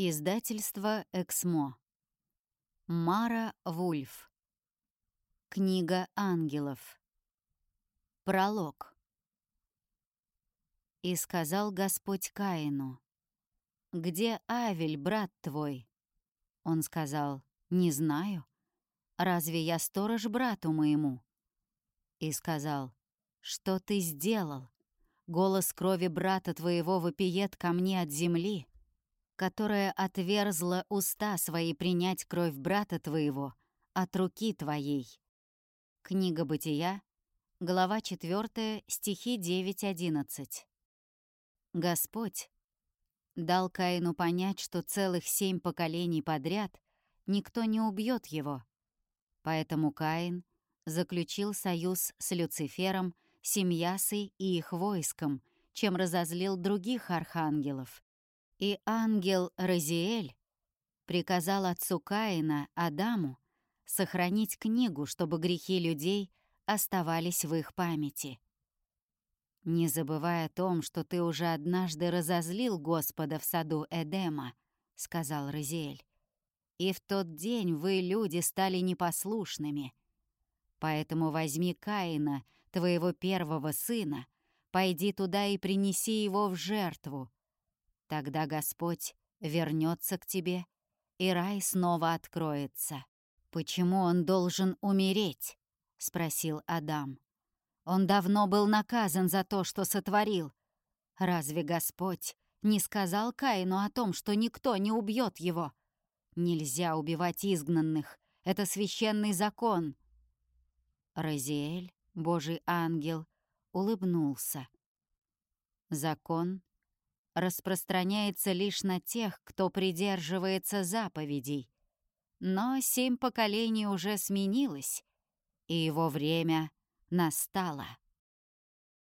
Издательство «Эксмо». Мара Вульф. Книга ангелов. Пролог. «И сказал Господь Каину, «Где Авель, брат твой?» Он сказал, «Не знаю. Разве я сторож брату моему?» И сказал, «Что ты сделал? Голос крови брата твоего вопиет ко мне от земли» которая отверзла уста свои принять кровь брата твоего от руки твоей». Книга Бытия, глава 4, стихи 9-11. Господь дал Каину понять, что целых семь поколений подряд никто не убьет его. Поэтому Каин заключил союз с Люцифером, Семьясой и их войском, чем разозлил других архангелов. И ангел Розиэль приказал отцу Каина, Адаму, сохранить книгу, чтобы грехи людей оставались в их памяти. «Не забывай о том, что ты уже однажды разозлил Господа в саду Эдема», — сказал Розиэль. «И в тот день вы, люди, стали непослушными. Поэтому возьми Каина, твоего первого сына, пойди туда и принеси его в жертву, Тогда Господь вернется к тебе, и рай снова откроется. «Почему он должен умереть?» — спросил Адам. «Он давно был наказан за то, что сотворил. Разве Господь не сказал Каину о том, что никто не убьет его? Нельзя убивать изгнанных, это священный закон». Розиэль, Божий ангел, улыбнулся. Закон распространяется лишь на тех, кто придерживается заповедей. Но семь поколений уже сменилось, и его время настало.